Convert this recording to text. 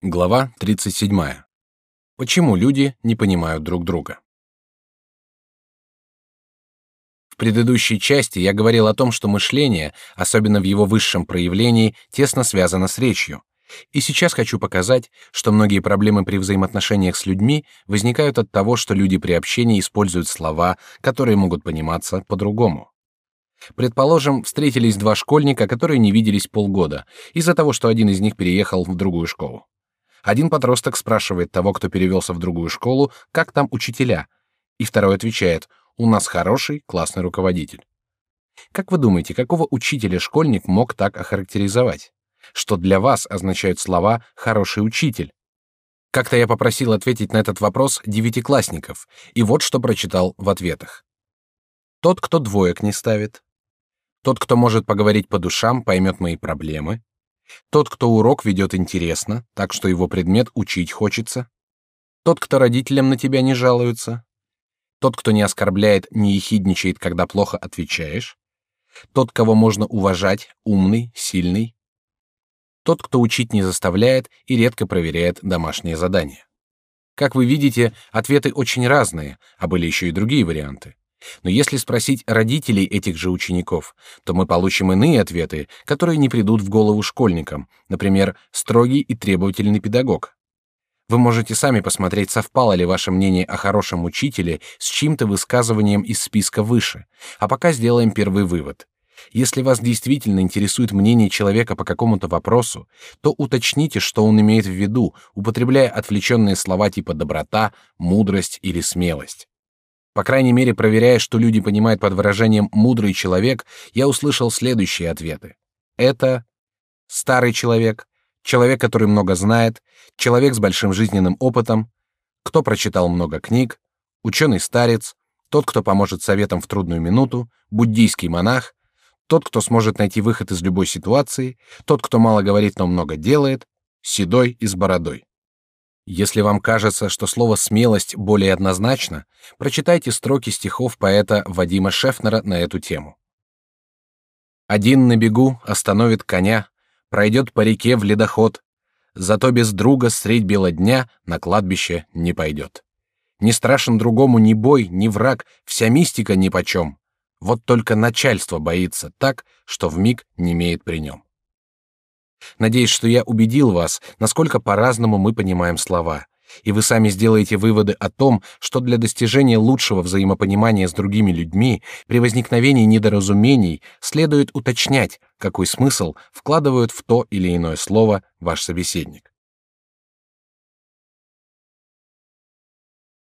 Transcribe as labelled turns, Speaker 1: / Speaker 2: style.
Speaker 1: Глава 37. Почему люди не понимают друг друга? В предыдущей части я говорил о том, что мышление, особенно в его высшем проявлении, тесно связано с речью. И сейчас хочу показать, что многие проблемы при взаимоотношениях с людьми возникают от того, что люди при общении используют слова, которые могут пониматься по-другому. Предположим, встретились два школьника, которые не виделись полгода, из-за того, что один из них переехал в другую школу. Один подросток спрашивает того, кто перевелся в другую школу, как там учителя, и второй отвечает: "У нас хороший, классный руководитель". Как вы думаете, какого учителя школьник мог так охарактеризовать? Что для вас означают слова "хороший учитель"? Как-то я попросил ответить на этот вопрос девятиклассников, и вот что прочитал в ответах: тот, кто двоек не ставит, тот, кто может поговорить по душам, поймет мои проблемы, тот, кто урок ведет интересно, так что его предмет учить хочется. Тот, кто родителям на тебя не жалуется. Тот, кто не оскорбляет, не ехидничает, когда плохо отвечаешь. Тот, кого можно уважать, умный, сильный. Тот, кто учить не заставляет и редко проверяет домашние задания. Как вы видите, ответы очень разные, а были еще и другие варианты. Но если спросить родителей этих же учеников, то мы получим иные ответы, которые не придут в голову школьникам, например, строгий и требовательный педагог. Вы можете сами посмотреть, совпало ли ваше мнение о хорошем учителе с чьим-то высказыванием из списка выше. А пока сделаем первый вывод. Если вас действительно интересует мнение человека по какому-то вопросу, то уточните, что он имеет в виду, употребляя отвлеченные слова типа доброта, мудрость или смелость. По крайней мере, проверяя, что люди понимают под выражением «мудрый человек», я услышал следующие ответы. Это старый человек, человек, который много знает, человек с большим жизненным опытом, кто прочитал много книг, ученый-старец, тот, кто поможет советам в трудную минуту, буддийский монах, тот, кто сможет найти выход из любой ситуации, тот, кто мало говорит, но много делает, седой и с бородой. Если вам кажется, что слово смелость более однозначно, прочитайте строки стихов поэта Вадима Шефнера на эту тему. Один на бегу остановит коня, пройдет по реке в ледоход, зато без друга средь бела дня на кладбище не пойдет. Не страшен другому ни бой, ни враг, вся мистика ни почем. Вот только начальство боится так, что в миг не имеет при нем. Надеюсь, что я убедил вас, насколько по-разному мы понимаем слова, и вы сами сделаете выводы о том, что для достижения лучшего взаимопонимания с другими людьми при возникновении недоразумений следует уточнять, какой смысл вкладывают в то или иное слово ваш собеседник.